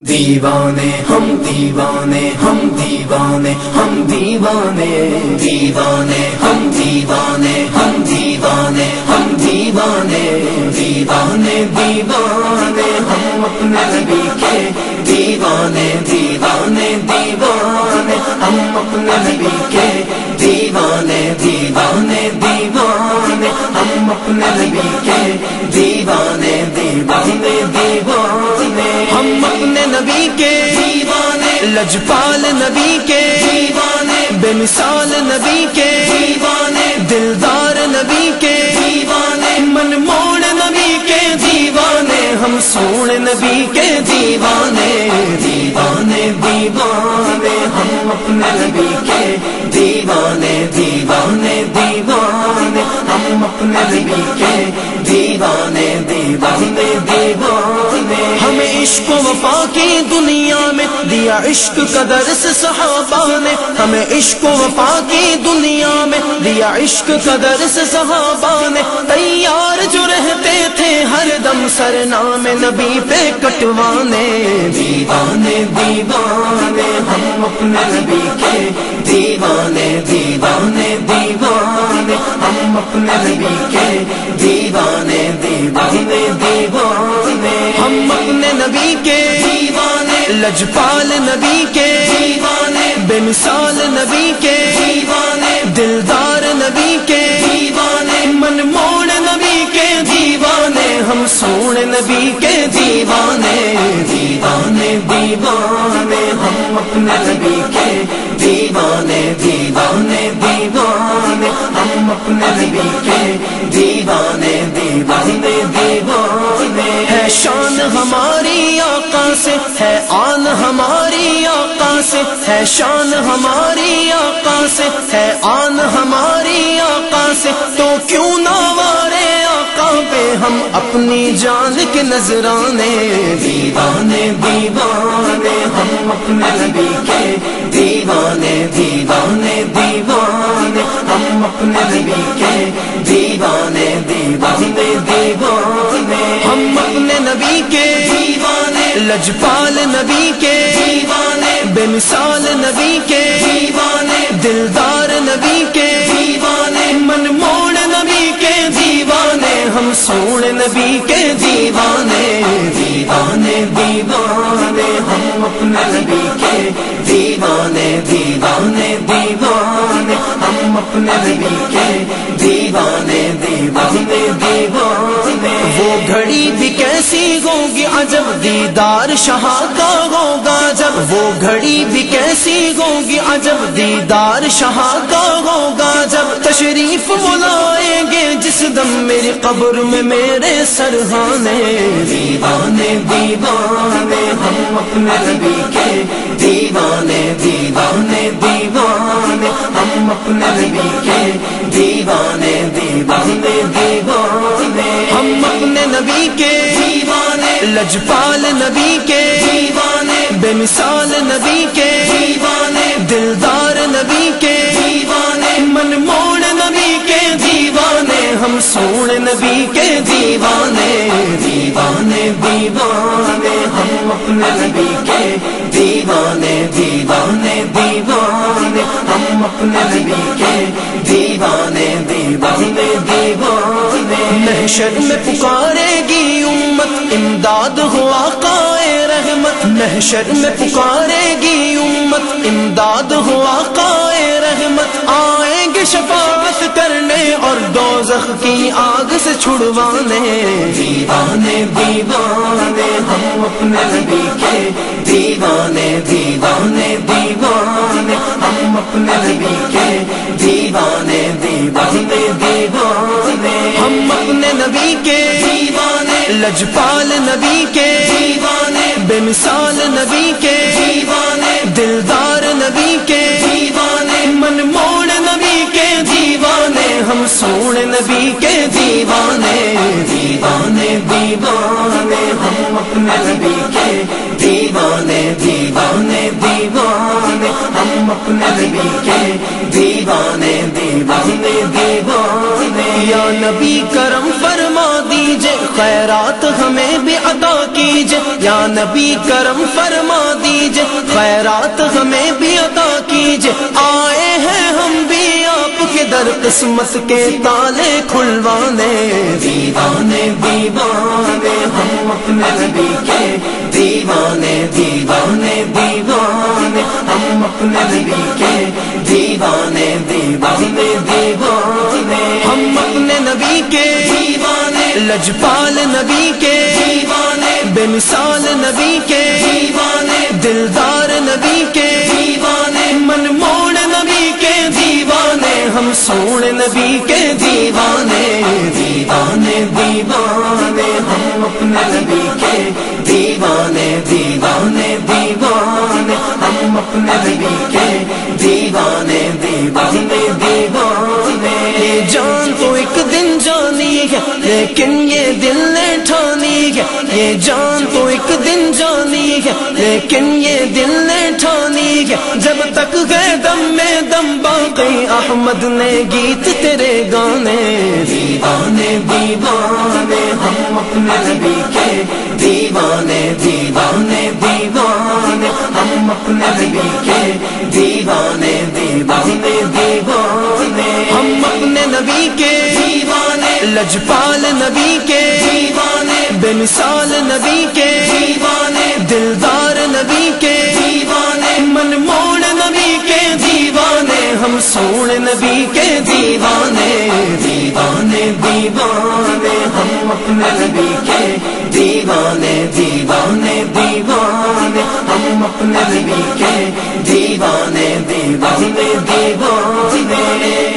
دیوانے، ہم دیوانے ہم دیوانے ہم دیوانے۔ دیوانے، ہم دیوانے ہم دیوانے ہم دیوانے۔ دیوانے دیوانے، ہم اپنے نبی کے۔ دیوانے دیوانے دیوانے، ہم اپنے نبی کے۔ دیوانے دیوانے دیوانے، ہم اپنے نبی کے۔ دیوانے کے لجپال نبی کے بے مثال نبی کے دلدار نبی کے من موڑ نبی کے دیوانے ہم سوڑ نبی کے دیوانے دیوانے دیوانے ہم اپنے نبی کے دیوانے دیوانے دیوانے ہم اپنے نبی کے دیوانے دیوانے دیوانے عشق و وفا کی دنیا میں دیا عشق کا درس صحابہ نے ہمیں عشق و وفا کی دنیا میں دیا عشق کا درس صحابہ نے تیار جو رہتے تھے ہر دم سر نام نبی پہ کٹوانے، دیوانے دیوانے، ہم اپنے نبی کے ہم اپنے نبی کے دیوانے دیوانے دیوانے ہم اپنے نبی کے دیوانے لجپال نبی کے دیوانے بے مثال نبی کے دیوانے دلدار نبی کے دیوانے من موڑ نبی کے دیوانے ہم سوڑ نبی کے دیوانے دیوانے دیوانے ہم اپنے نبی کے دیوانے دیوانے دیوانے ہم اپنے نبی کے دیوانے دیوانے دیوانے۔ ہے شان ہماری آقا سے، ہے آن ہماری آقا سے۔ ہے شان ہماری آقا سے، ہے آن ہماری آقا سے۔ تو کیوں نہ وارے پہ ہم اپنی جان کے نظرانے دیوانے دیوانے، ہم اپنے نبی کے دیوانے دیوانے دیوانے، ہم اپنے نبی کے دیوانے دیوانے دیوانے۔ ہم اپنے نبی کے دیوانے، لجپال نبی کے دیوانے، بے مثال نبی کے دیوانے، دلدار نبی ہم سوڑ نبی کے دیوانے دیوانے دیوانے، ہم اپنے نبی کے دیوانے دیوانے دیوانے، ہم ہم اپنے نبی کے دیوانے دیوانے دیوانے۔ وہ گھڑی بھی کیسی ہوگی عجب دیدار شاہ کا ہوگا جب۔ وہ گھڑی بھی کیسی ہوگی عجب دیدار شاہ کا ہوگا جب۔ تشریف بلائیں گے جس دم میری قبر میں میرے سرحانے دیوانے دیوانے، ہم اپنے نبی کے دیوانے دیوانے دیوانے۔ ہم اپنے نبی کے دیوانے دیوانے دیوانے۔ ہم اپنے نبی کے دیوانے۔ لجپال نبی کے دیوانے۔ بے مثال نبی کے دیوانے۔ دلدار نبی کے دیوانے۔ من موڑ نبی کے دیوانے۔ ہم سوڑ نبی کے دیوانے۔ دیوانے دیوانے۔ ہم اپنے نبی کے دیوانے دیوانے دیوانے ہم اپنے نبی کے دیوانے دیوانے دیوانے محشر میں پکارے گی امت، امداد ہوا قائے رحمت۔ محشر میں پکارے گی امت، امداد ہوا قائے رحمت۔ آئیں گے شفاعت کرنے اور دوزخ کی آگ سے چھڑوانے۔ دیوانے دیوانے ہم اپنے نبی کے۔ دیوانے دیوانے دیوانے ہم اپنے نبی کے۔ دیوانے دیوانے دیوانے۔ ہم اپنے نبی کے۔ دیوانے۔ لجپال نبی کے۔ دیوانے۔ بے مثال نبی کے۔ دیوانے۔ دلدار نبی ہم اپنے نبی کے دیوانے دیوانے دیوانے۔ یا نبی کرم فرما دیجیے، خیرات ہمیں بھی عطا کیجیے۔ یا نبی کرم فرما دیجیے، خیرات ہمیں بھی عطا کیجیے۔ آئے ہیں ہم بھی آپ کے در قسمت کے تالے کھلوانے۔ دیوانے دیوانے، ہم اپنے نبی کے دیوانے دیوانے دیوانے، ہم اپنے نبی کے دیوانے دیوانے دیوانے، ہم اپنے نبی کے دیوانے، لجپال نبی کے دیوانے بے مثال نبی کے دیوانے، دلدار نبی کے دیوانے من موڑ نبی کے دیوانے، ہم سوڑ نبی کے دیوانے دیوانے دیوانے، ہم اپنے نبی کے دیوانے دیوانے، ہم اپنے نبی کے دیوانے دیوانے دیوانے۔ جان تو ایک دن جانی ہے، لیکن یہ ہے، یہ جان تو ایک دن جانی ہے، لیکن یہ دل نے ٹھانی ہے۔ جب تک گئے دم میں دم، باقی احمد نے گیت تیرے گانے۔ دیوانے دیوانے، ہم اپنے نبی کے۔ دیوانے دیوانے دیوانے۔ ہم اپنے نبی کے دیوانے دیوانے دیوانے ہم اپنے نبی کے دیوانے لجپال نبی کے دیوانے بے مثال نبی کے دیوانے دلدار نبی کے دیوانے من موڑ نبی کے دیوانے ہم سوڑ نبی کے دیوانے دیوانے دیوانے ہم اپنے نبی کے دیوانے دیوانے دیوانے ہم اپنے نبی کے دیوانے دیوانے دیوانے